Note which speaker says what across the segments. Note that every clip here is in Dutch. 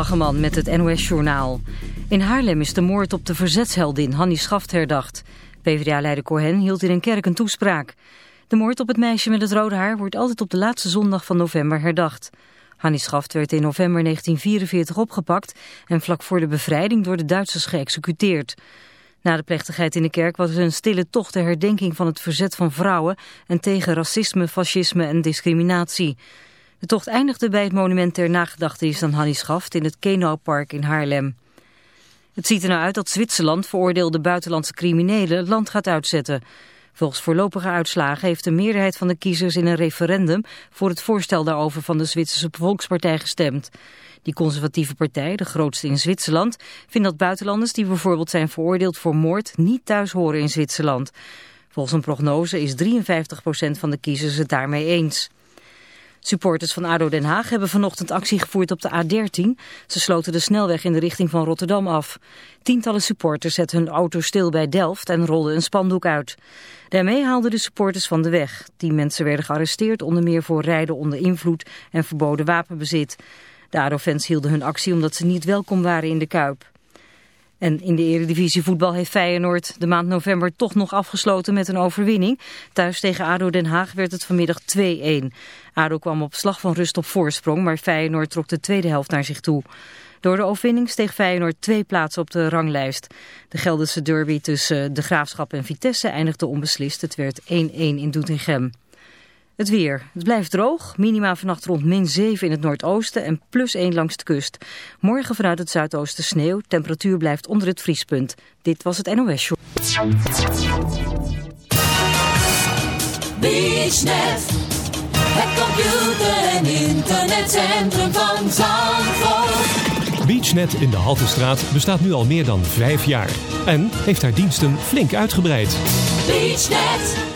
Speaker 1: Hageman met het NOS-journaal. In Haarlem is de moord op de verzetsheldin Hannie Schaft herdacht. PvdA-leider Cohen hield in een kerk een toespraak. De moord op het meisje met het rode haar wordt altijd op de laatste zondag van november herdacht. Hannie Schaft werd in november 1944 opgepakt en vlak voor de bevrijding door de Duitsers geëxecuteerd. Na de plechtigheid in de kerk was er een stille tocht ter herdenking van het verzet van vrouwen en tegen racisme, fascisme en discriminatie. De tocht eindigde bij het monument ter nagedachtenis aan Hannie Schaft in het Kenaupark in Haarlem. Het ziet er nou uit dat Zwitserland veroordeelde buitenlandse criminelen het land gaat uitzetten. Volgens voorlopige uitslagen heeft de meerderheid van de kiezers in een referendum voor het voorstel daarover van de Zwitserse Volkspartij gestemd. Die conservatieve partij, de grootste in Zwitserland, vindt dat buitenlanders die bijvoorbeeld zijn veroordeeld voor moord niet thuis horen in Zwitserland. Volgens een prognose is 53% van de kiezers het daarmee eens. Supporters van ADO Den Haag hebben vanochtend actie gevoerd op de A13. Ze sloten de snelweg in de richting van Rotterdam af. Tientallen supporters zetten hun auto stil bij Delft en rolden een spandoek uit. Daarmee haalden de supporters van de weg. Die mensen werden gearresteerd onder meer voor rijden onder invloed en verboden wapenbezit. De ADO-fans hielden hun actie omdat ze niet welkom waren in de Kuip. En in de eredivisie voetbal heeft Feyenoord de maand november toch nog afgesloten met een overwinning. Thuis tegen ADO Den Haag werd het vanmiddag 2-1. ADO kwam op slag van rust op voorsprong, maar Feyenoord trok de tweede helft naar zich toe. Door de overwinning steeg Feyenoord twee plaatsen op de ranglijst. De Gelderse derby tussen De Graafschap en Vitesse eindigde onbeslist. Het werd 1-1 in Doetinchem. Het weer. Het blijft droog. Minima vannacht rond min 7 in het noordoosten en plus 1 langs de kust. Morgen vanuit het zuidoosten sneeuw. Temperatuur blijft onder het vriespunt. Dit was het NOS Show.
Speaker 2: BeachNet. Het computer- en internetcentrum van Zandvoort.
Speaker 3: BeachNet in de Haltestraat bestaat nu al meer dan vijf jaar. En heeft haar diensten flink uitgebreid.
Speaker 2: BeachNet.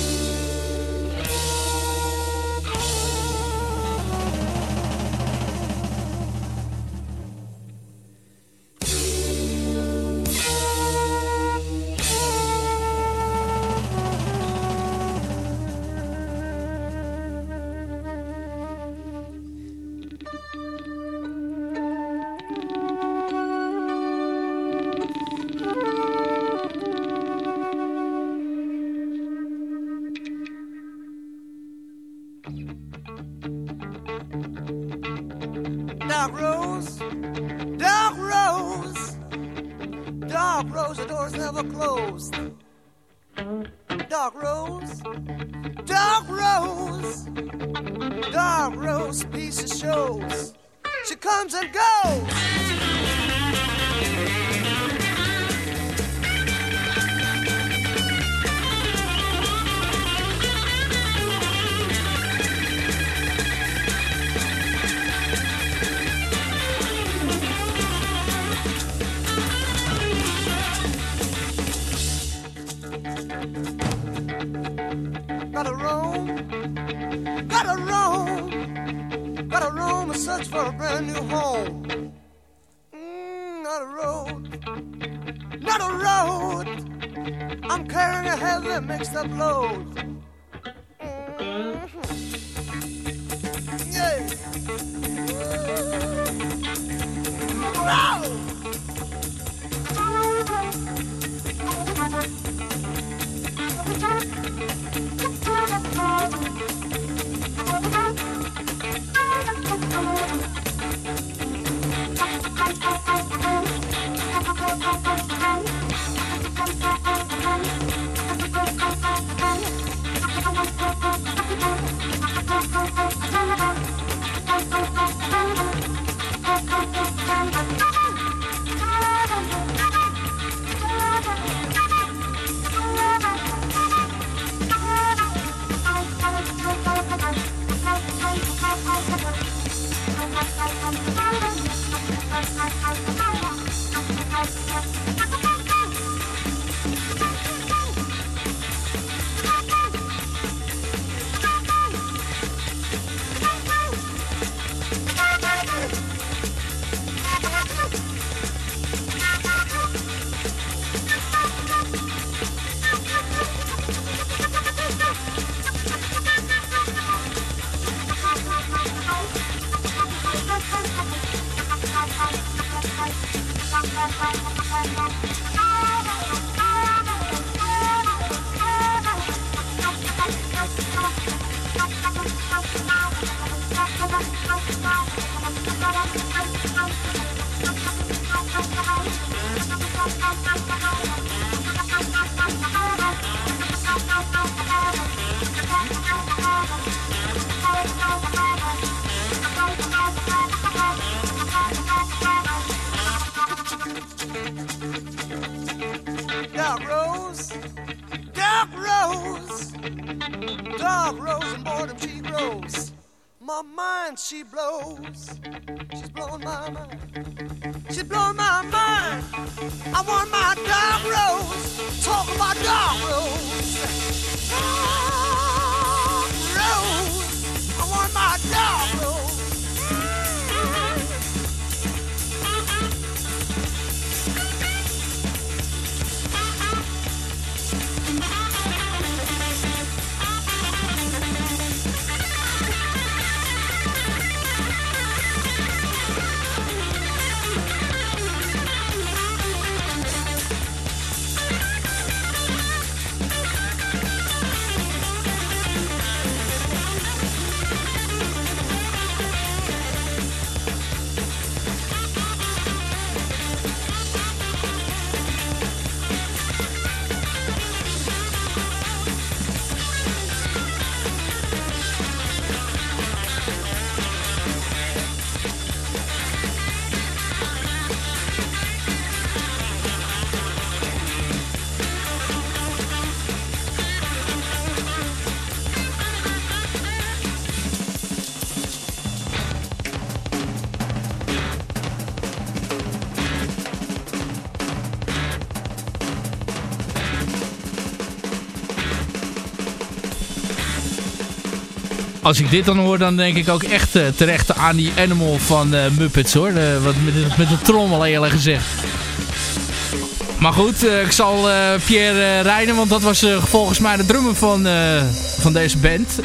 Speaker 4: Never closed. dark rose, dark rose, dark rose piece of shows. She comes and goes. Gotta roam, gotta roam, gotta roam and search for a brand new home. Mm, not a road, not a road. I'm carrying a heavy mixed up load. Mhm. Yeah. Dark rose and boredom she grows. My mind she blows, she's blowing my mind. She's blowing my mind. I want my dark rose. Talk about dark rose. Dark rose. I want my dark rose.
Speaker 5: Als ik dit dan hoor, dan denk ik ook echt eh, terecht aan die Animal van eh, Muppets hoor. Eh, wat met, met de trommel eerlijk gezegd. Maar goed, ik zal Pierre rijden, want dat was volgens mij de drummer van, van deze band.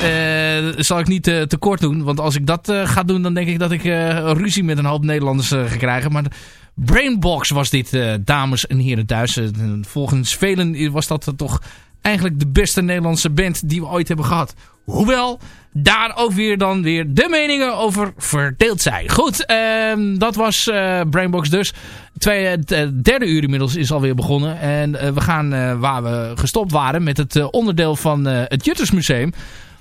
Speaker 5: Zal ik niet eh, te kort doen, want als ik dat ga doen, dan denk ik dat ik ruzie met een hoop Nederlanders ga krijgen. Maar Brainbox was dit, dames en heren thuis. Volgens velen was dat toch
Speaker 6: eigenlijk de beste Nederlandse band die we ooit hebben gehad. Hoewel, daar ook weer dan weer de meningen over verdeeld zijn. Goed, ehm, dat was eh, Brainbox dus. Twee, het eh, derde uur inmiddels is alweer begonnen. En eh, we gaan eh, waar we gestopt waren met het eh, onderdeel van eh, het Juttersmuseum.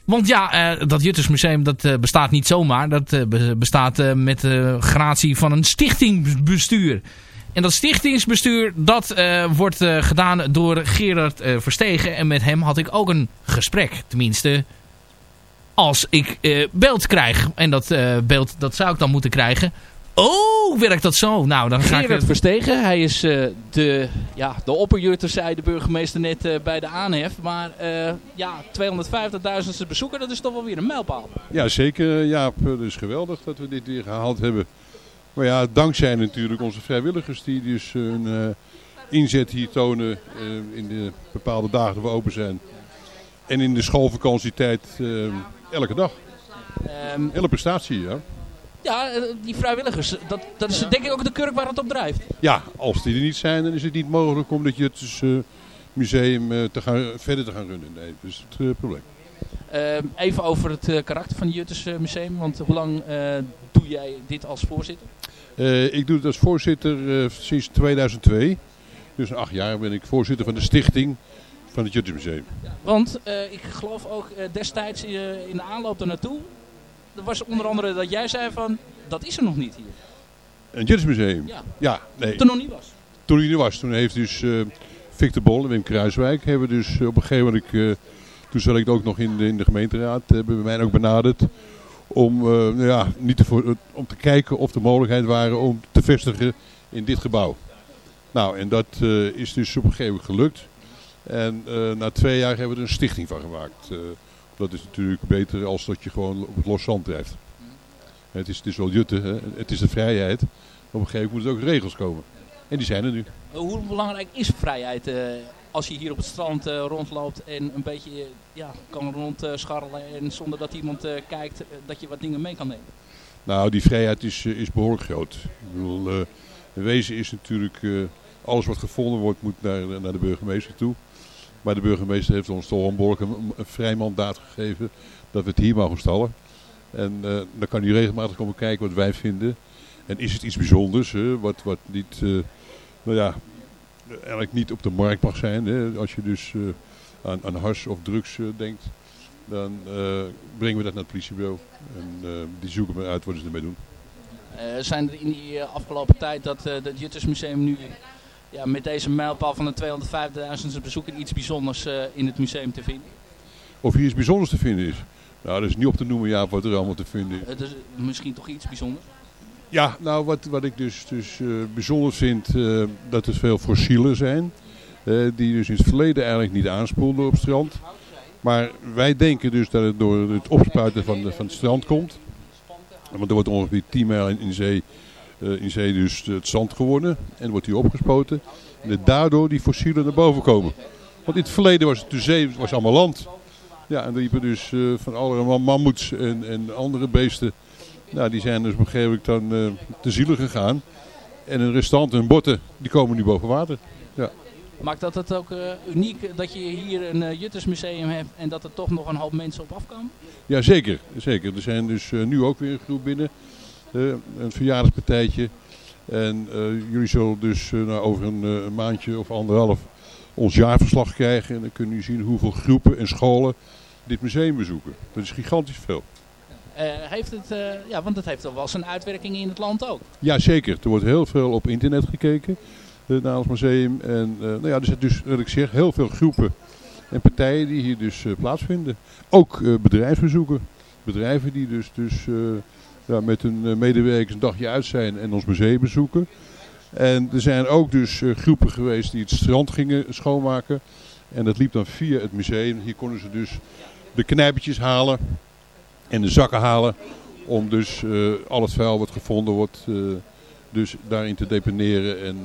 Speaker 6: Want ja, eh, dat Juttersmuseum dat eh, bestaat niet zomaar. Dat eh, be- bestaat eh, met de gratie van een stichtingsbestuur. En dat stichtingsbestuur, dat eh, wordt eh, gedaan door Gerard eh, Verstegen. En met hem had ik ook een gesprek. Tenminste, als ik eh, beeld krijg. En dat eh, beeld, dat zou ik dan moeten krijgen. Oh, werkt dat zo? Nou, dan ga ik...
Speaker 5: Gerard Verstegen, hij is eh, de, ja, de opperjutter, zei de burgemeester net eh, bij de aanhef. Maar eh, ja, 250.000 bezoeker, dat is toch wel weer een mijlpaal.
Speaker 7: Ja, zeker Jaap. Het is geweldig dat we dit weer gehaald hebben. Maar ja, dankzij natuurlijk onze vrijwilligers die dus hun eh, inzet hier tonen eh, in de bepaalde dagen dat we open zijn. En in de schoolvakantietijd elke dag.
Speaker 5: Ehm,
Speaker 7: Hele prestatie, ja.
Speaker 5: ja, eh, die vrijwilligers, dat, dat is denk ik ook de kurk waar het op drijft.
Speaker 7: Ja, als die er niet zijn, dan is het niet mogelijk om dat je het dus, museum eh, te gaan, verder te gaan runnen. Nee, dat is het probleem.
Speaker 5: Ehm, even over het karakter van het Jutters Museum, want hoe lang doe jij dit als voorzitter?
Speaker 7: Ik doe het als voorzitter sinds 2002. Dus acht jaar ben ik voorzitter van de stichting van het Juttersmuseum.
Speaker 5: Want eh, ik geloof ook eh, destijds eh, in de aanloop er naartoe, er was onder andere dat jij zei van, dat is er nog niet hier.
Speaker 7: Een Juttersmuseum?
Speaker 5: Ja.
Speaker 7: ja nee.
Speaker 5: Toen nog niet was.
Speaker 7: Toen hij er was. Toen heeft dus Victor Bol en Wim Kruiswijk hebben dus op een gegeven moment, toen zat ik ook nog in de, in de gemeenteraad, hebben mij ook benaderd om, nou ja, niet te voor, om te kijken of er mogelijkheid waren om te vestigen in dit gebouw. Nou, en dat is dus op een gegeven moment gelukt. En eh, na twee jaar hebben we er een stichting van gemaakt. Eh, dat is natuurlijk beter als dat je gewoon op het los zand drijft. Het is, het is wel jutten, hè? het is de vrijheid. Op een gegeven moment moeten er ook regels komen. En die zijn er nu.
Speaker 5: Hoe belangrijk is vrijheid eh, als je hier op het strand rondloopt en een beetje ja, kan rondscharrelen en zonder dat iemand kijkt dat je wat dingen mee kan nemen?
Speaker 7: Nou, die vrijheid is, is behoorlijk groot. Ik bedoel, wezen is natuurlijk, alles wat gevonden wordt moet naar, naar de burgemeester toe. Maar de burgemeester heeft ons toch een een, vrij mandaat gegeven dat we het hier mogen stallen. En eh, dan kan hij regelmatig komen kijken wat wij vinden. En is het iets bijzonders, hè, wat, wat niet, eh, nou ja, eigenlijk niet op de markt mag zijn. Hè. Als je dus eh, aan, aan hars of drugs denkt, dan brengen we dat naar het politiebureau. En die zoeken we uit wat ze ermee doen.
Speaker 5: Zijn er in die afgelopen tijd dat het Juttersmuseum nu ja, met deze mijlpaal van de 205.000 bezoeker iets bijzonders eh, in het museum te vinden?
Speaker 7: Of hier iets bijzonders te vinden is. Nou, dat is niet op te noemen, ja, wat er allemaal te vinden is.
Speaker 5: Het is misschien toch iets bijzonders?
Speaker 7: Ja, nou wat, wat ik dus, dus eh, bijzonder vind, eh, dat er veel fossielen zijn. die dus in het verleden eigenlijk niet aanspoelden op het strand. Maar wij denken dus dat het door het opspuiten van, van het strand komt. Want er wordt ongeveer 10 mijl in, zee, in zee dus het zand gewonnen. En wordt die opgespoten. En daardoor die fossielen naar boven komen. Want in het verleden was het de zee was allemaal land. Ja, en er liepen dus eh, van allerlei mammoets en, en andere beesten. Nou, die zijn dus op een gegeven moment dan eh, te zielen gegaan. En een restant, hun botten, die komen nu boven water. Ja.
Speaker 5: Maakt dat het ook eh, uniek dat je hier een uh, Juttersmuseum hebt en dat er toch nog een hoop mensen op afkomen?
Speaker 7: Ja, zeker. zeker. Er zijn dus uh, nu ook weer een groep binnen. Een verjaardagspartijtje. En uh, jullie zullen dus nou, over een, een, maandje of anderhalf ons jaarverslag krijgen. En dan kunnen jullie zien hoeveel groepen en scholen dit museum bezoeken. Dat is gigantisch veel.
Speaker 5: Uh, heeft het, uh, ja, want het heeft toch wel zijn uitwerking in het land ook.
Speaker 7: Ja, zeker. Er wordt heel veel op internet gekeken uh, naar ons museum. En nou ja, er zijn dus, wat ik zeg, heel veel groepen en partijen die hier dus plaatsvinden. Ook bedrijfsbezoeken. Bedrijven die dus, dus ja, met hun medewerkers een dagje uit zijn en ons museum bezoeken. En er zijn ook dus groepen geweest die het strand gingen schoonmaken. En dat liep dan via het museum. Hier konden ze dus de knijpertjes halen en de zakken halen om dus uh, al het vuil wat gevonden wordt, dus daarin te deponeren en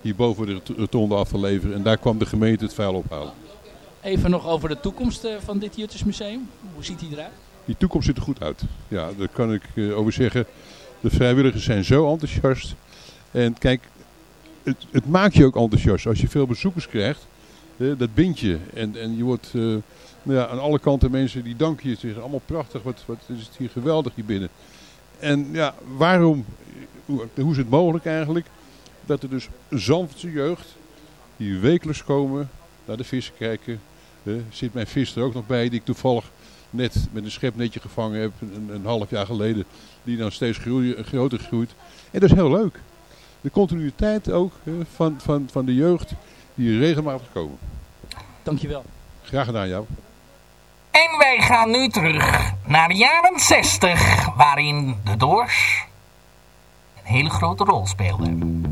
Speaker 7: hierboven de rotonde af te leveren. En daar kwam de gemeente het vuil ophalen.
Speaker 5: Even nog over de toekomst van dit Juttersmuseum. Hoe ziet die eruit?
Speaker 7: Die toekomst ziet er goed uit. Ja, daar kan ik over zeggen. De vrijwilligers zijn zo enthousiast. En kijk, het, het maakt je ook enthousiast. Als je veel bezoekers krijgt, dat bindt je. En, en je wordt eh, nou ja, aan alle kanten mensen die danken je. Het is allemaal prachtig. Wat, wat is het hier geweldig hier binnen. En ja, waarom, hoe, hoe is het mogelijk eigenlijk dat er dus Zandvoortse jeugd die wekelijks komen naar de vissen kijken. hè, zit mijn vis er ook nog bij die ik toevallig net met een schepnetje gevangen heb een, een half jaar geleden. Die dan steeds groeien, groter groeit. En dat is heel leuk. De continuïteit ook van, van, van de jeugd die regelmatig komen.
Speaker 8: Dankjewel.
Speaker 7: Graag gedaan jou.
Speaker 9: En wij gaan nu terug naar de jaren 60, waarin de Doors een hele grote rol speelden.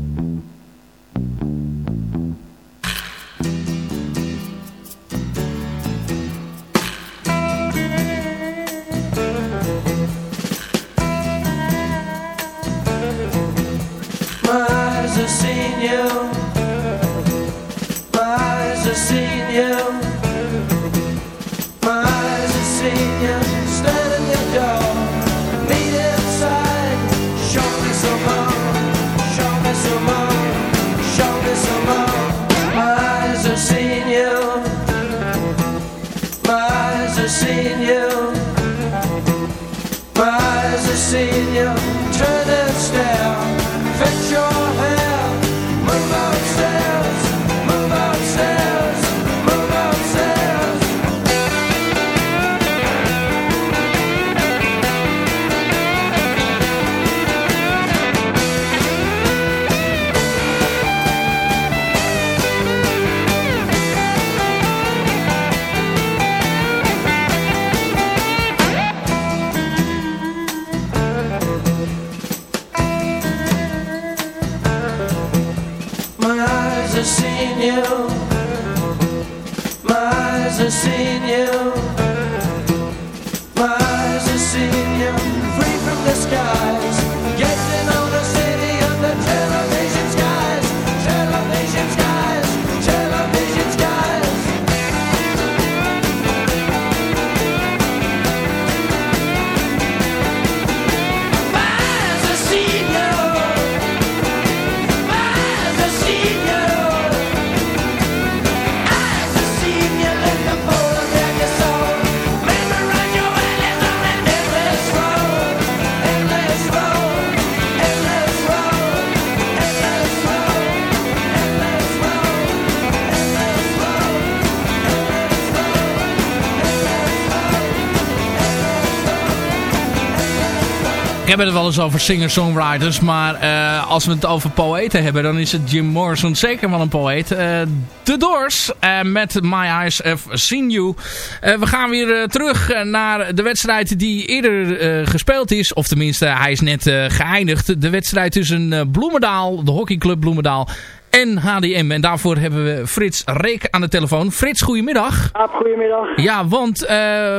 Speaker 5: Ik heb het wel eens over singer-songwriters, maar eh, als we het over poëten hebben, dan is het Jim Morrison zeker wel een poëet. Eh The Doors eh, met My Eyes Have Seen You. We gaan weer terug naar de wedstrijd die eerder gespeeld is, of tenminste hij is net geëindigd. De wedstrijd tussen Bloemendaal, de hockeyclub Bloemendaal en HDM. En daarvoor hebben we Frits Reek aan de telefoon. Frits, goedemiddag.
Speaker 10: goedemiddag.
Speaker 5: Ja, want eh,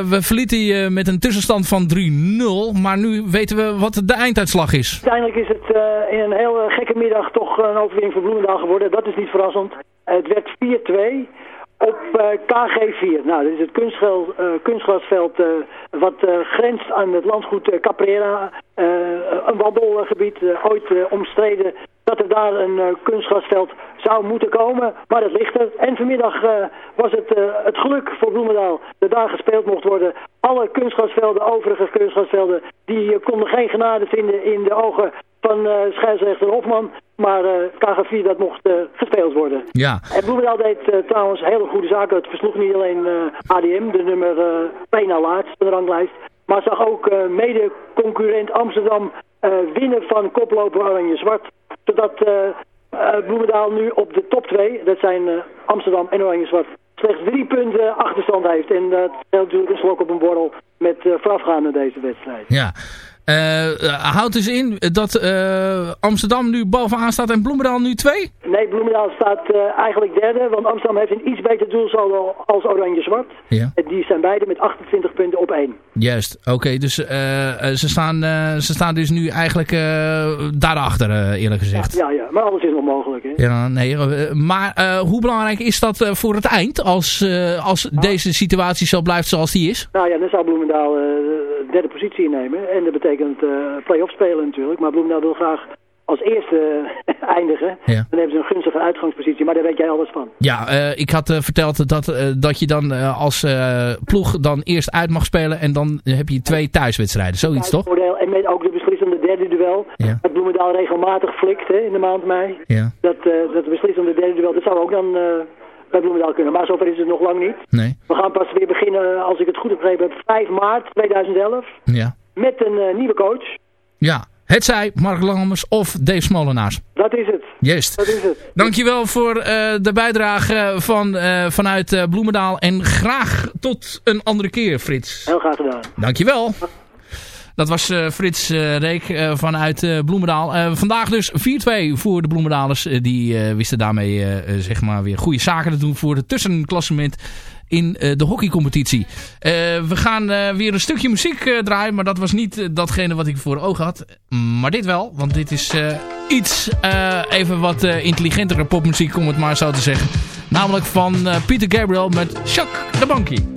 Speaker 5: we verlieten je met een tussenstand van 3-0. Maar nu weten we wat de einduitslag is.
Speaker 10: Uiteindelijk is het eh, in een heel eh, gekke middag toch een overwinning voor Bloemendaal geworden. Dat is niet verrassend. Het werd 4-2 op eh, KG4. Nou, dit is het kunstgel, kunstgrasveld wat eh, grenst aan het landgoed eh, Caprera. Eh, een wandelgebied, ooit omstreden dat er daar een kunstgrasveld zou moeten komen. Maar dat ligt er. En vanmiddag was het het geluk voor Bloemendaal dat daar gespeeld mocht worden. Alle kunstgrasvelden, overige kunstgrasvelden, die konden geen genade vinden in de ogen van eh scheidsrechter Hofman. Maar eh KG4 dat mocht gespeeld worden.
Speaker 5: Ja.
Speaker 10: En Bloemendaal deed eh, trouwens hele goede zaken. Het versloeg niet alleen ADM, de nummer eh 1 na laatst van de Maar zag ook eh, mede-concurrent Amsterdam eh, winnen van koploper Oranje-Zwart. Zodat eh, Bloemendaal nu op de top 2, dat zijn Amsterdam en Oranje-Zwart, slechts drie punten achterstand heeft. En dat is natuurlijk een slok op een borrel met voorafgaande deze wedstrijd.
Speaker 5: Ja. Eh, eh, houdt dus in dat eh, Amsterdam nu bovenaan staat en Bloemendaal nu 2?
Speaker 10: Nee, Bloemendaal staat eigenlijk derde, want Amsterdam heeft een iets beter doelsaldo als Oranje-Zwart.
Speaker 5: Ja.
Speaker 10: En die zijn beide met 28 punten op één.
Speaker 5: Juist, oké. dus ze, staan, ze staan dus nu eigenlijk daarachter, eerlijk gezegd.
Speaker 10: Ja, ja, maar alles is nog mogelijk. Hè?
Speaker 5: Ja, nee, maar hoe belangrijk is dat voor het eind als, als deze situatie zo blijft zoals die is?
Speaker 10: Nou ja, dan zou Bloemendaal derde positie innemen. En dat betekent eh play-off spelen natuurlijk. Maar Bloemendaal wil graag als eerste eindigen,
Speaker 5: Ja.
Speaker 10: dan hebben ze een gunstige uitgangspositie. Maar daar weet jij alles van.
Speaker 5: Ja, eh, ik had eh, verteld dat, dat je dan als ploeg dan eerst uit mag spelen en dan heb je twee thuiswedstrijden. Zoiets toch?
Speaker 10: En met ook de beslissende derde duel.
Speaker 5: Ja.
Speaker 10: Dat Bloemendaal regelmatig flikt hè, in de maand mei.
Speaker 5: Ja.
Speaker 10: Dat, dat beslissende derde duel, dat zou ook dan bij Bloemendaal kunnen. Maar zover is het nog lang niet.
Speaker 5: Nee.
Speaker 10: We gaan pas weer beginnen, als ik het goed begrepen heb, 5 maart 2011.
Speaker 5: Ja.
Speaker 10: Met een eh, nieuwe coach.
Speaker 5: Ja. Het zij Mark Langemers of Dave Smolenaars.
Speaker 10: Dat is het.
Speaker 5: Juist.
Speaker 10: Dat is het.
Speaker 5: Dankjewel voor eh, de bijdrage van, eh, vanuit Bloemendaal. En graag tot een andere keer, Frits.
Speaker 10: Heel graag gedaan.
Speaker 5: Dankjewel. Dat was eh, Frits eh, Reek eh, vanuit Bloemendaal. Vandaag dus 4-2 voor de Bloemendalers. Die wisten daarmee zeg maar weer goede zaken te doen voor het tussenklassement in de hockeycompetitie. We gaan weer een stukje muziek draaien. Maar dat was niet datgene wat ik voor ogen had. Maar dit wel. Want dit is iets even wat intelligentere popmuziek om het maar zo te zeggen. Namelijk van Peter Gabriel met Chuck the Monkey.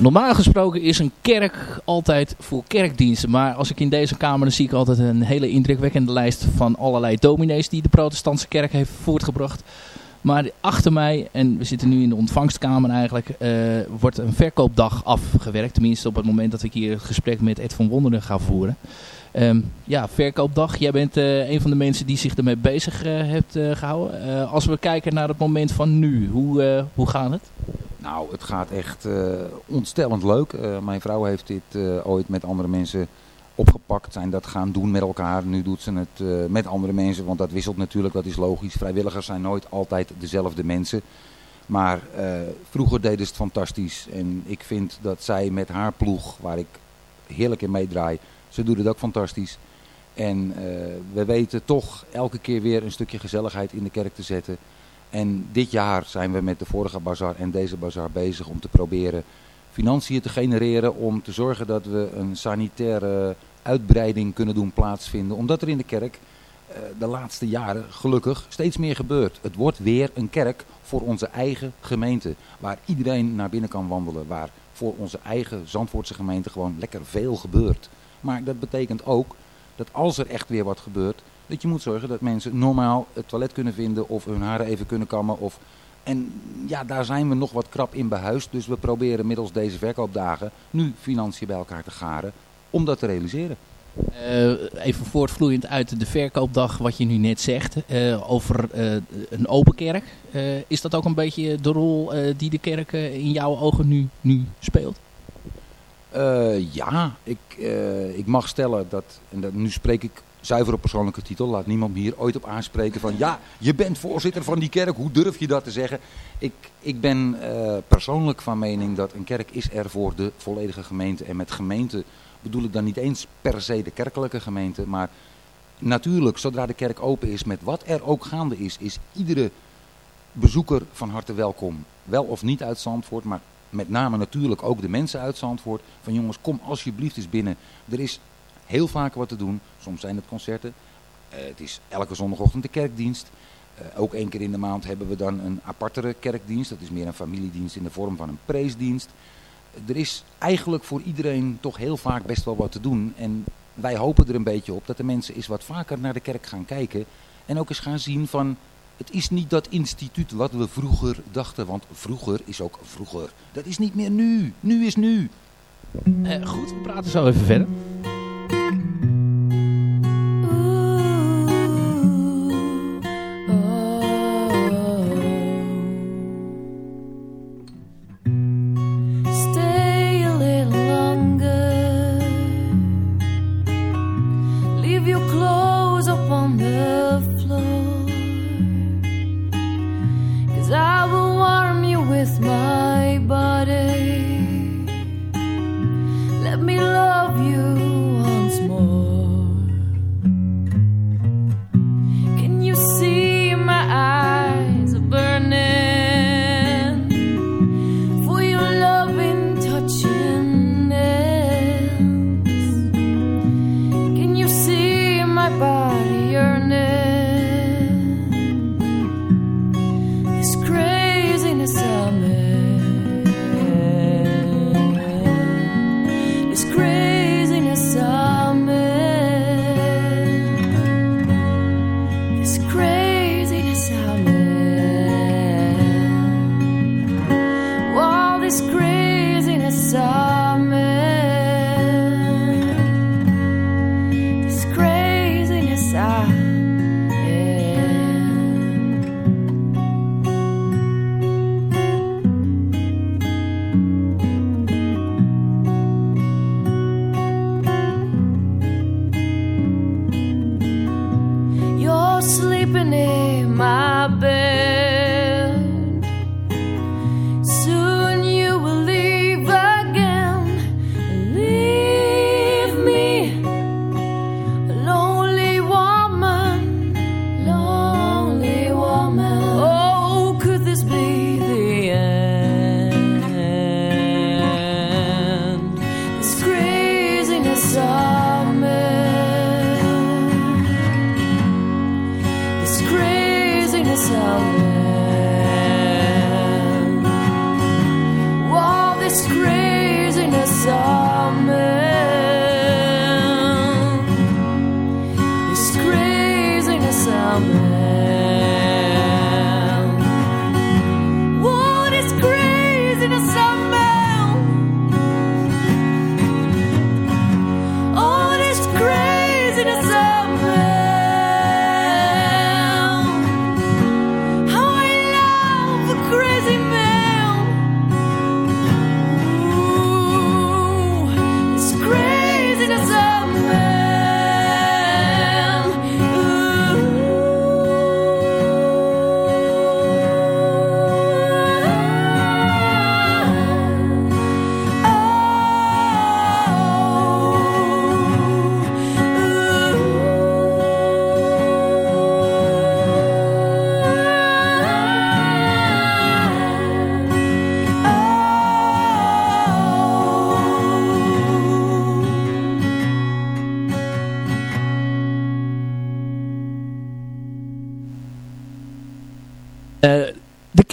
Speaker 11: Normaal gesproken is een kerk altijd voor kerkdiensten. Maar als ik in deze kamer dan zie ik altijd een hele indrukwekkende lijst van allerlei dominees die de protestantse kerk heeft voortgebracht. Maar achter mij, en we zitten nu in de ontvangstkamer eigenlijk, eh, wordt een verkoopdag afgewerkt. Tenminste op het moment dat ik hier het gesprek met Ed van Wonderen ga voeren. Ehm, ja, verkoopdag. Jij bent eh, een van de mensen die zich ermee bezig uh, hebt gehouden. als we kijken naar het moment van nu, hoe, hoe gaat het?
Speaker 12: Nou, het gaat echt ontstellend leuk. mijn vrouw heeft dit ooit met andere mensen opgepakt zijn dat gaan doen met elkaar. Nu doet ze het met andere mensen, want dat wisselt natuurlijk, dat is logisch. Vrijwilligers zijn nooit altijd dezelfde mensen. Maar vroeger deden ze het fantastisch. En ik vind dat zij met haar ploeg, waar ik heerlijk in meedraai, ze doet het ook fantastisch. En uh, we weten toch elke keer weer een stukje gezelligheid in de kerk te zetten. En dit jaar zijn we met de vorige bazar en deze bazar bezig om te proberen financiën te genereren om te zorgen dat we een sanitaire uitbreiding kunnen doen plaatsvinden. Omdat er in de kerk uh, de laatste jaren gelukkig steeds meer gebeurt. Het wordt weer een kerk voor onze eigen gemeente. Waar iedereen naar binnen kan wandelen. Waar voor onze eigen Zandvoortse gemeente gewoon lekker veel gebeurt. Maar dat betekent ook dat als er echt weer wat gebeurt, dat je moet zorgen dat mensen normaal het toilet kunnen vinden of hun haren even kunnen kammen. Of... En ja, daar zijn we nog wat krap in behuisd. Dus we proberen middels deze verkoopdagen nu financiën bij elkaar te garen om dat te realiseren.
Speaker 11: Uh, even voortvloeiend uit de verkoopdag wat je nu net zegt uh, over uh, een open kerk. is dat ook een beetje de rol die de kerk in jouw ogen nu, nu speelt?
Speaker 12: Ja, ik, ik mag stellen dat, en dat, nu spreek ik zuiver op persoonlijke titel, laat niemand me hier ooit op aanspreken van ja, je bent voorzitter van die kerk, hoe durf je dat te zeggen? Ik, ik ben persoonlijk van mening dat een kerk is er voor de volledige gemeente en met gemeente bedoel ik dan niet eens per se de kerkelijke gemeente, maar natuurlijk, zodra de kerk open is met wat er ook gaande is, is iedere bezoeker van harte welkom. Wel of niet uit Zandvoort, maar met name natuurlijk ook de mensen uit Zandvoort. Van jongens, kom alsjeblieft eens binnen. Er is heel vaak wat te doen. Soms zijn het concerten. Uh, het is elke zondagochtend de kerkdienst. Uh, ook één keer in de maand hebben we dan een apartere kerkdienst. Dat is meer een familiedienst in de vorm van een preesdienst er is eigenlijk voor iedereen toch heel vaak best wel wat te doen. En wij hopen er een beetje op dat de mensen eens wat vaker naar de kerk gaan kijken. En ook eens gaan zien van, het is niet dat instituut wat we vroeger dachten. Want vroeger is ook vroeger. Dat is niet meer nu. Nu is nu.
Speaker 11: Uh, goed, we praten zo even verder.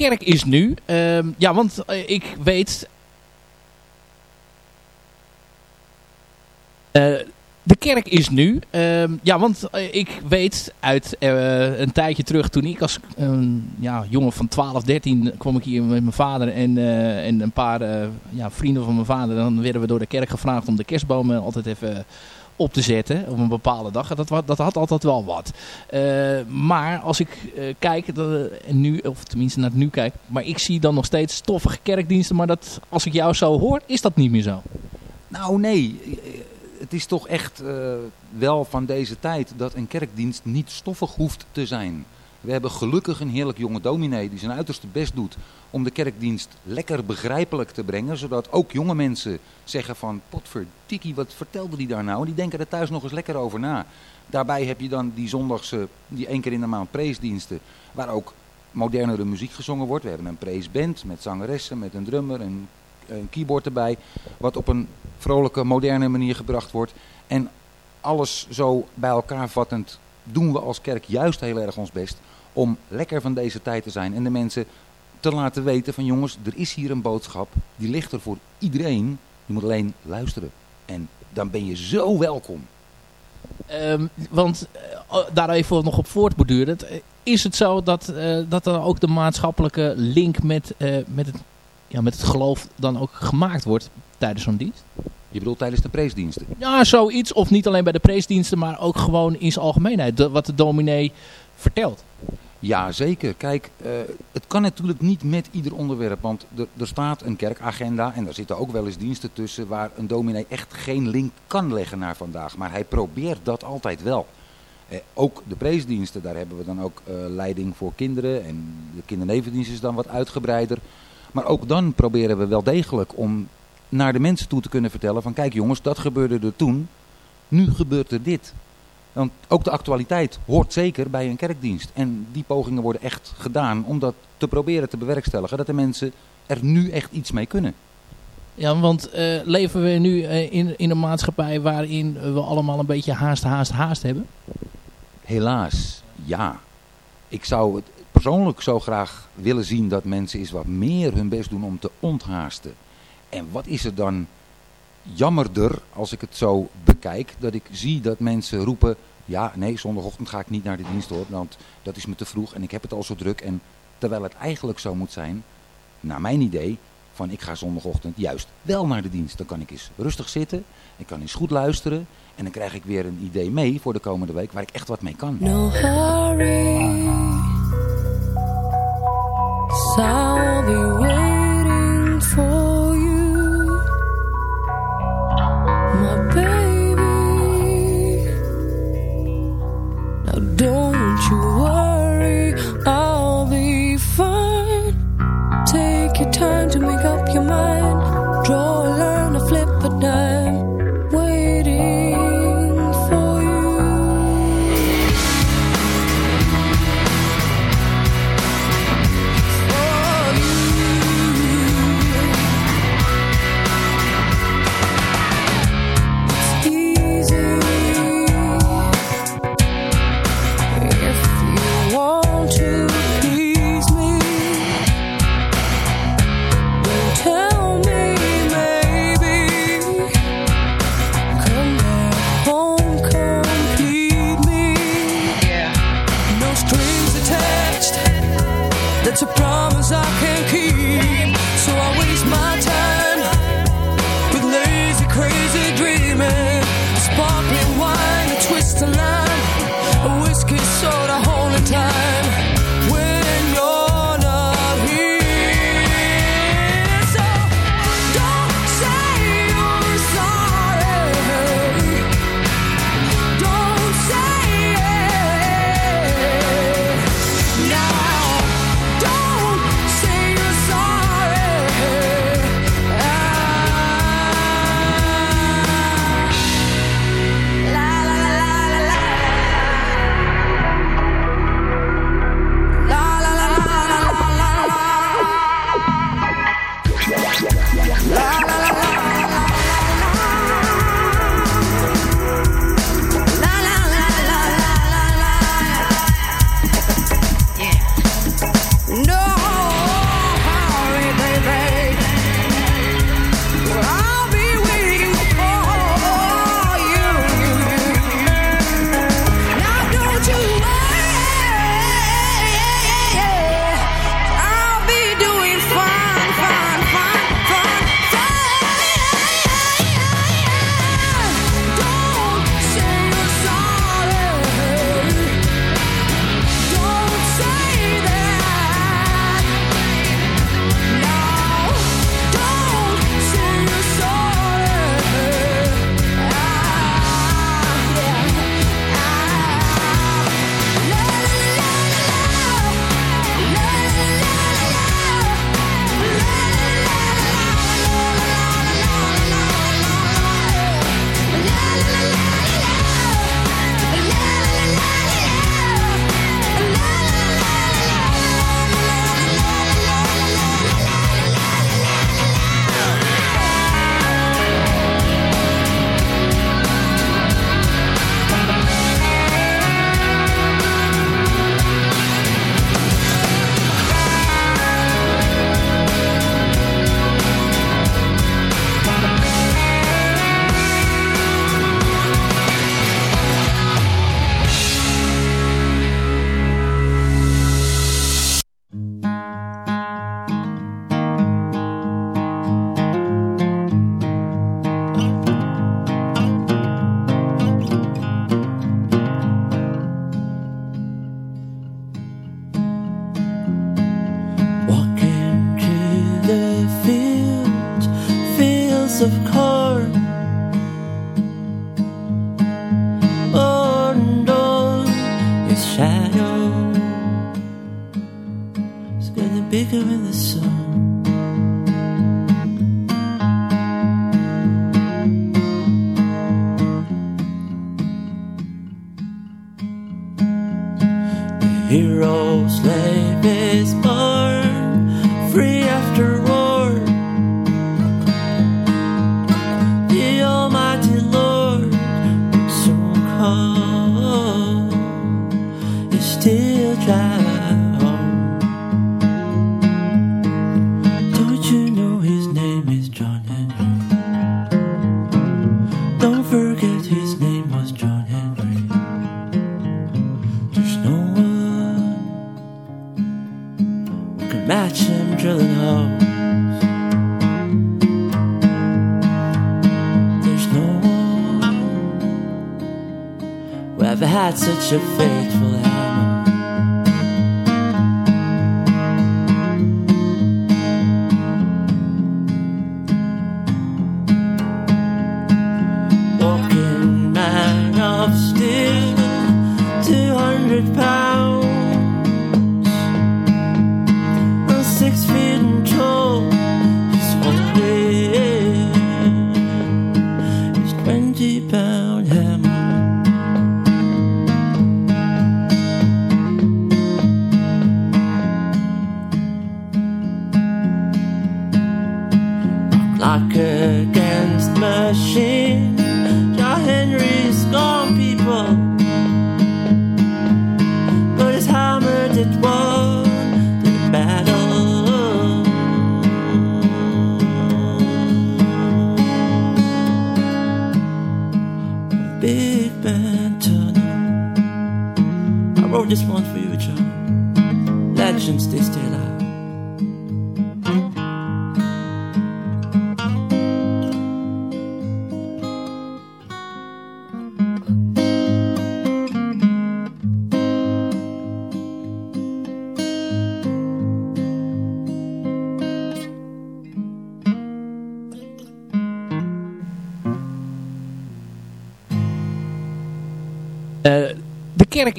Speaker 5: Kerk is nu... ehm, ja, want eh, ik weet... Eh, de kerk is nu... ehm, ja, want eh, ik weet uit een tijdje terug... toen ik als ja, jongen van 12, 13... kwam ik hier met mijn vader en, en een paar ja, vrienden van mijn vader. Dan werden we door de kerk gevraagd om de kerstbomen altijd even op te zetten op een bepaalde dag. Dat, dat had altijd wel wat. Eh, maar als ik eh, kijk, dat, en nu, of tenminste naar het nu kijk, maar ik zie dan nog steeds stoffige kerkdiensten. Maar dat, als ik jou zo hoor, is dat niet meer zo.
Speaker 12: Nou nee, eh, het is toch echt eh, wel van deze tijd dat een kerkdienst niet stoffig hoeft te zijn. We hebben gelukkig een heerlijk jonge dominee die zijn uiterste best doet om de kerkdienst lekker begrijpelijk te brengen. Zodat ook jonge mensen zeggen van, potverdikkie, wat vertelde die daar nou? En die denken er thuis nog eens lekker over na. Daarbij heb je dan die zondagse, die één keer in de maand preesdiensten, waar ook modernere muziek gezongen wordt. We hebben een preesband met zangeressen, met een drummer, een, een keyboard erbij. Wat op een vrolijke, moderne manier gebracht wordt. En alles zo bij elkaar vattend doen we als kerk juist heel erg ons best om lekker van deze tijd te zijn. En de mensen te laten weten van jongens, er is hier een boodschap. Die ligt er voor iedereen. Je moet alleen luisteren. En dan ben je zo welkom.
Speaker 5: Ehm, want eh, daar even nog op voortbordurend. Is het zo dat, eh, dat dan ook de maatschappelijke link met, eh, met, het, ja, met het geloof dan ook gemaakt wordt tijdens zo'n dienst?
Speaker 12: Je bedoelt tijdens de preesdiensten?
Speaker 5: Ja, zoiets. Of niet alleen bij de preesdiensten, maar ook gewoon in zijn algemeenheid. De- wat de dominee vertelt.
Speaker 12: Ja, zeker. Kijk, eh, het kan natuurlijk niet met ieder onderwerp. Want er, er staat een kerkagenda en daar zitten ook wel eens diensten tussen... waar een dominee echt geen link kan leggen naar vandaag. Maar hij probeert dat altijd wel. Eh, ook de preesdiensten, daar hebben we dan ook eh, leiding voor kinderen. En de kindernevendienst is dan wat uitgebreider. Maar ook dan proberen we wel degelijk om naar de mensen toe te kunnen vertellen... van kijk jongens, dat gebeurde er toen. Nu gebeurt er dit. Want ook de actualiteit hoort zeker bij een kerkdienst. En die pogingen worden echt gedaan om dat te proberen te bewerkstelligen. Dat de mensen er nu echt iets mee kunnen.
Speaker 5: Ja, want eh, leven we nu eh, in, in een maatschappij waarin we allemaal een beetje haast, haast, haast hebben?
Speaker 12: Helaas, ja. Ik zou het persoonlijk zo graag willen zien dat mensen eens wat meer hun best doen om te onthaasten. En wat is er dan jammerder als ik het zo bekijk, dat ik zie dat mensen roepen... Ja, nee, zondagochtend ga ik niet naar de dienst hoor, want dat is me te vroeg en ik heb het al zo druk. En terwijl het eigenlijk zo moet zijn, naar mijn idee, van ik ga zondagochtend juist wel naar de dienst. Dan kan ik eens rustig zitten, ik kan eens goed luisteren en dan krijg ik weer een idee mee voor de komende week waar ik echt wat mee kan.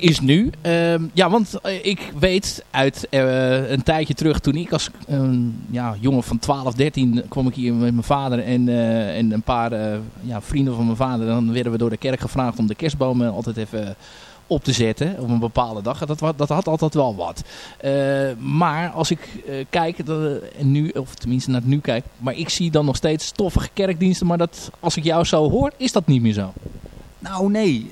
Speaker 2: Is
Speaker 5: nu. ehm, ja, want eh, ik weet uit eh, een tijdje terug toen ik als een ja, jongen van 12, 13 kwam ik hier met mijn vader en, eh, en een paar ja, vrienden van mijn vader. Dan werden we door de kerk gevraagd om de kerstbomen altijd even op te zetten op een bepaalde dag. Dat, dat had altijd wel wat. Maar als ik kijk, dat, nu, of tenminste naar het nu kijk, maar ik zie dan nog steeds stoffige kerkdiensten. Maar dat, als ik jou zo hoor, is dat niet meer zo.
Speaker 12: Nou nee,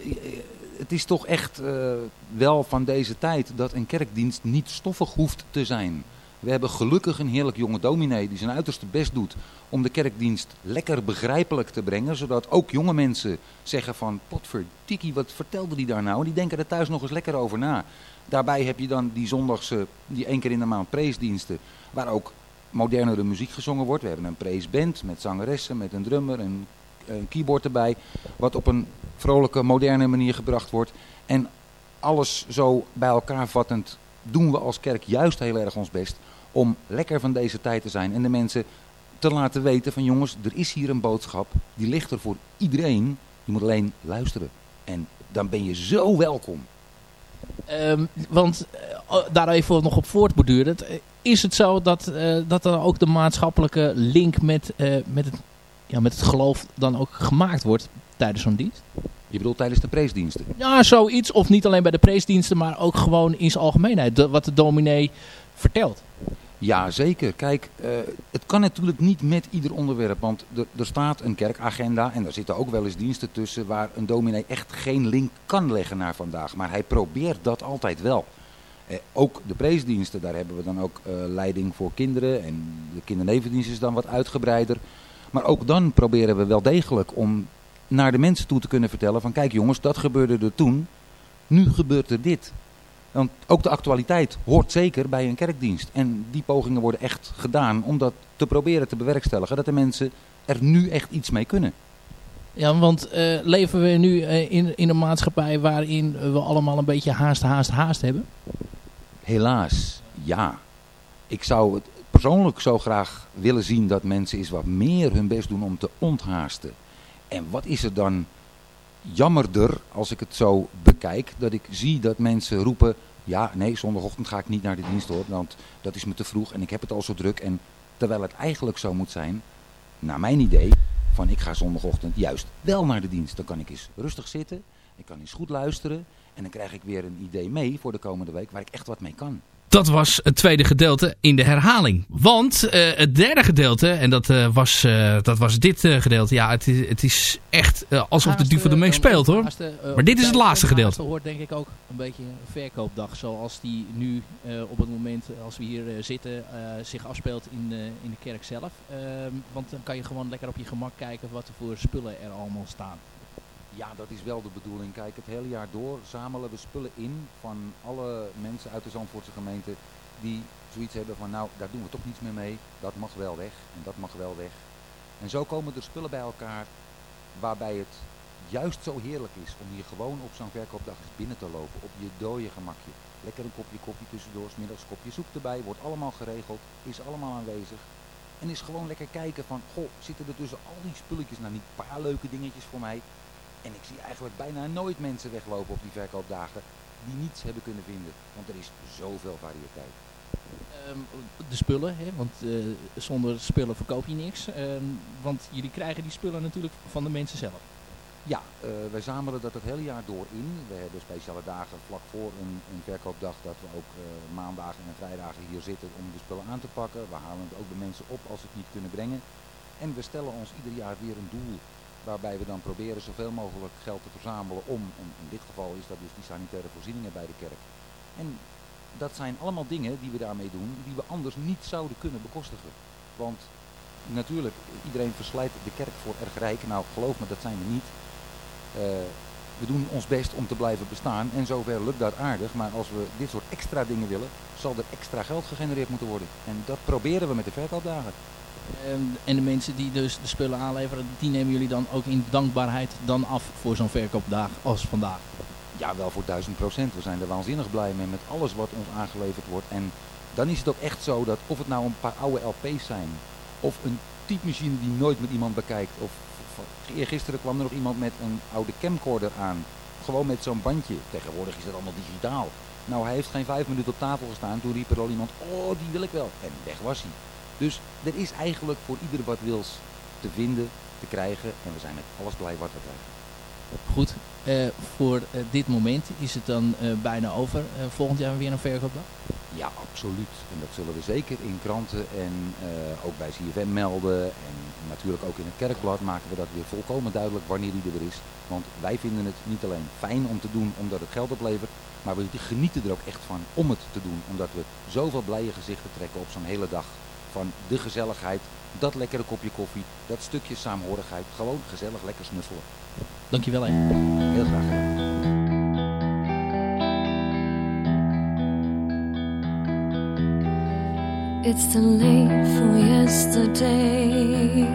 Speaker 12: het is toch echt eh, wel van deze tijd dat een kerkdienst niet stoffig hoeft te zijn. We hebben gelukkig een heerlijk jonge dominee die zijn uiterste best doet om de kerkdienst lekker begrijpelijk te brengen. Zodat ook jonge mensen zeggen van, potverdikkie, wat vertelde die daar nou? En die denken er thuis nog eens lekker over na. Daarbij heb je dan die zondagse, die één keer in de maand preesdiensten, waar ook modernere muziek gezongen wordt. We hebben een preesband met zangeressen, met een drummer, een, een keyboard erbij. Wat op een vrolijke, moderne manier gebracht wordt. En alles zo bij elkaar vattend doen we als kerk juist heel erg ons best om lekker van deze tijd te zijn. En de mensen te laten weten van jongens, er is hier een boodschap. Die ligt er voor iedereen. Je moet alleen luisteren. En dan ben je zo welkom.
Speaker 5: Ehm, want eh, daar even nog op voortbordurend. eh, Is het zo dat, eh, dat dan ook de maatschappelijke link met, eh, met, het, ja, met het geloof dan ook gemaakt wordt tijdens zo'n dienst?
Speaker 12: Je bedoelt tijdens de preesdiensten?
Speaker 5: Ja, zoiets. Of niet alleen bij de preesdiensten, maar ook gewoon in zijn algemeenheid. De- wat de dominee vertelt.
Speaker 12: Ja, zeker. Kijk, eh, het kan natuurlijk niet met ieder onderwerp. Want er, er staat een kerkagenda en daar zitten ook wel eens diensten tussen... waar een dominee echt geen link kan leggen naar vandaag. Maar hij probeert dat altijd wel. Eh, ook de preesdiensten, daar hebben we dan ook eh, leiding voor kinderen. En de kindernevendienst is dan wat uitgebreider. Maar ook dan proberen we wel degelijk om naar de mensen toe te kunnen vertellen... van kijk jongens, dat gebeurde er toen. Nu gebeurt er dit. Want ook de actualiteit hoort zeker bij een kerkdienst. En die pogingen worden echt gedaan om dat te proberen te bewerkstelligen. Dat de mensen er nu echt iets mee kunnen.
Speaker 5: Ja, want eh, leven we nu eh, in, in een maatschappij waarin we allemaal een beetje haast, haast, haast hebben?
Speaker 12: Helaas, ja. Ik zou het persoonlijk zo graag willen zien dat mensen eens wat meer hun best doen om te onthaasten. En wat is er dan jammerder als ik het zo bekijk, dat ik zie dat mensen roepen, ja nee, zondagochtend ga ik niet naar de dienst hoor, want dat is me te vroeg en ik heb het al zo druk. En terwijl het eigenlijk zo moet zijn, naar mijn idee, van ik ga zondagochtend juist wel naar de dienst. Dan kan ik eens rustig zitten, ik kan eens goed luisteren en dan krijg ik weer een idee mee voor de komende week waar ik echt wat mee kan.
Speaker 6: Dat was het tweede gedeelte in de herhaling. Want eh, het derde gedeelte, en dat, eh, was, eh, dat was dit gedeelte. Ja, het is, het is echt alsof de duivel ermee speelt hoor. maar dit is het laatste gedeelte.
Speaker 5: Hoort denk ik ook een beetje een verkoopdag. Zoals die nu op het moment, als we hier zitten, zich afspeelt in, in de kerk zelf. Ehm, want dan kan je gewoon lekker op je gemak kijken wat er voor spullen er allemaal staan.
Speaker 12: Ja, dat is wel de bedoeling. Kijk, het hele jaar door zamelen we spullen in van alle mensen uit de Zandvoortse gemeente die zoiets hebben van nou, daar doen we toch niets meer mee. Dat mag wel weg en dat mag wel weg. En zo komen er spullen bij elkaar waarbij het juist zo heerlijk is om hier gewoon op zo'n verkoopdag eens binnen te lopen. Op je dode gemakje. Lekker een kopje koffie tussendoor, middags kopje soep erbij. Wordt allemaal geregeld, is allemaal aanwezig. En is gewoon lekker kijken van, goh, zitten er tussen al die spulletjes nou niet een paar leuke dingetjes voor mij? En ik zie eigenlijk bijna nooit mensen weglopen op die verkoopdagen die niets hebben kunnen vinden. Want er is zoveel variëteit.
Speaker 5: Ehm, de spullen, hè? want eh, zonder spullen verkoop je niks. Ehm, want jullie krijgen die spullen natuurlijk van de mensen zelf.
Speaker 12: Ja, uh, wij zamelen dat het hele jaar door in. We hebben speciale dagen vlak voor een, een verkoopdag dat we ook uh, maandagen en vrijdagen hier zitten om de spullen aan te pakken. We halen het ook de mensen op als ze het niet kunnen brengen. En we stellen ons ieder jaar weer een doel waarbij we dan proberen zoveel mogelijk geld te verzamelen om, en in dit geval is dat dus die sanitaire voorzieningen bij de kerk. En dat zijn allemaal dingen die we daarmee doen, die we anders niet zouden kunnen bekostigen. Want natuurlijk, iedereen verslijt de kerk voor erg rijk. Nou, geloof me, dat zijn we niet. Uh, we doen ons best om te blijven bestaan en zover lukt dat aardig. Maar als we dit soort extra dingen willen, zal er extra geld gegenereerd moeten worden. En dat proberen we met de verkoopdagen.
Speaker 5: Ehm, en de mensen die dus de spullen aanleveren, die nemen jullie dan ook in dankbaarheid dan af voor zo'n verkoopdag als vandaag?
Speaker 12: Ja, wel voor duizend procent. We zijn er waanzinnig blij mee met alles wat ons aangeleverd wordt. En dan is het ook echt zo dat of het nou een paar oude LP's zijn, of een typemachine die nooit met iemand bekijkt, of gisteren kwam er nog iemand met een oude camcorder aan. Gewoon met zo'n bandje. Tegenwoordig is dat allemaal digitaal. Nou, hij heeft geen vijf minuten op tafel gestaan. Toen riep er al iemand, oh, die wil ik wel. En weg was hij. Dus er is eigenlijk voor ieder wat wils te vinden, te krijgen. En we zijn met alles blij wat we krijgen.
Speaker 5: Goed, uh, voor uh, dit moment is het dan uh, bijna over. volgend jaar weer een verkoopdag?
Speaker 12: Ja, absoluut. En dat zullen we zeker in kranten en ook bij CFM melden. En natuurlijk ook in het kerkblad maken we dat weer volkomen duidelijk wanneer die er is. Want wij vinden het niet alleen fijn om te doen omdat het geld oplevert. Maar we genieten er ook echt van om het te doen. Omdat we zoveel blije gezichten trekken op zo'n hele dag van de gezelligheid, dat lekkere kopje koffie, dat stukje saamhorigheid. Gewoon gezellig lekker snuffelen.
Speaker 5: Dankjewel hè.
Speaker 12: Heel graag gedaan.
Speaker 11: It's too late for yesterday,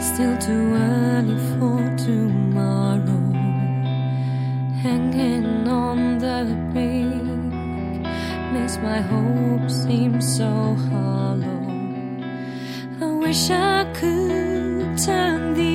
Speaker 11: still too early for tomorrow. Hanging on the brink makes my hope seem so hollow. Wish I could turn the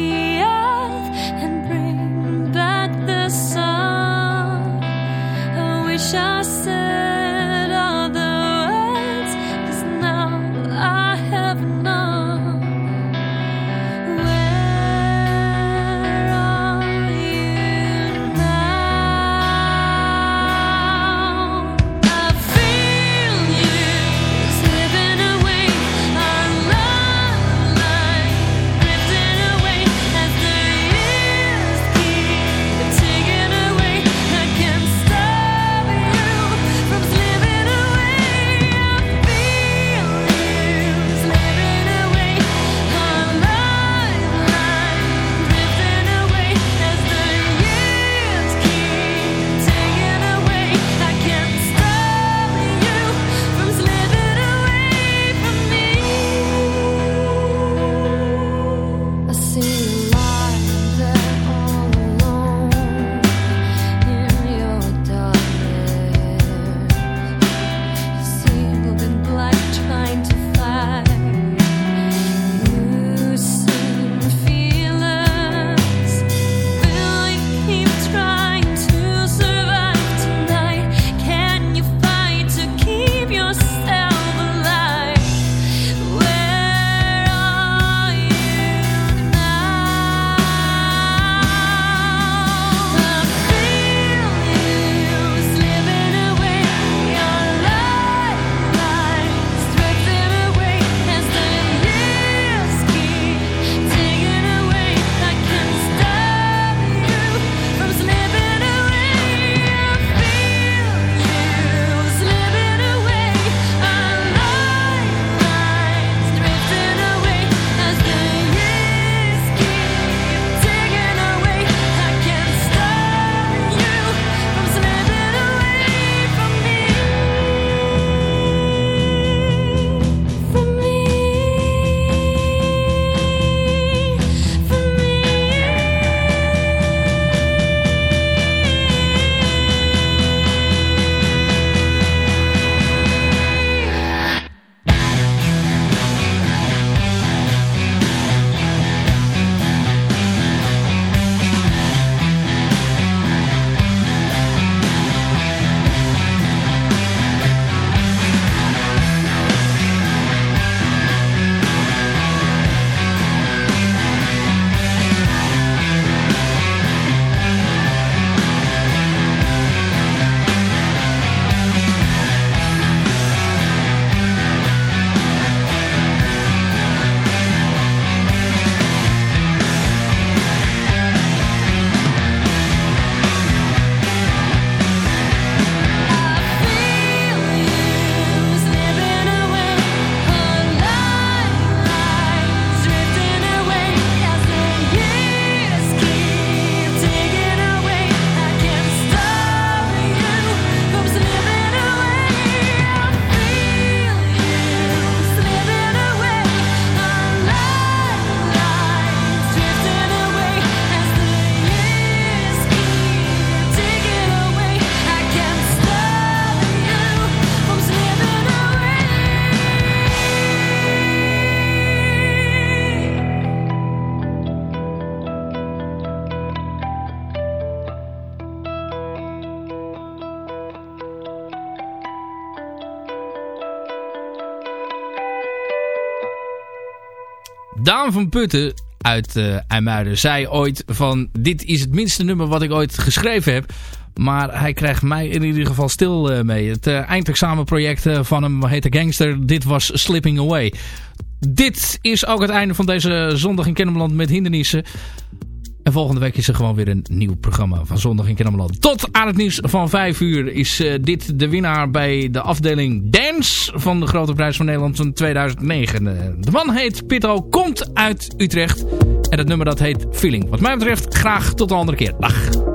Speaker 5: Daan van Putten uit uh, IJmuiden zei ooit van... dit is het minste nummer wat ik ooit geschreven heb. Maar hij krijgt mij in ieder geval stil uh, mee. Het uh, eindexamenproject van hem heette Gangster. Dit was Slipping Away. Dit is ook het einde van deze zondag in Kennemerland met hindernissen. En volgende week is er gewoon weer een nieuw programma van Zondag in Kennemerland. Tot aan het nieuws van 5 uur is uh, dit de winnaar bij de afdeling Dance van de Grote Prijs van Nederland van 2009. Uh, de man heet Pitto, komt uit Utrecht. En het nummer dat heet Feeling. Wat mij betreft graag tot een andere keer. Dag.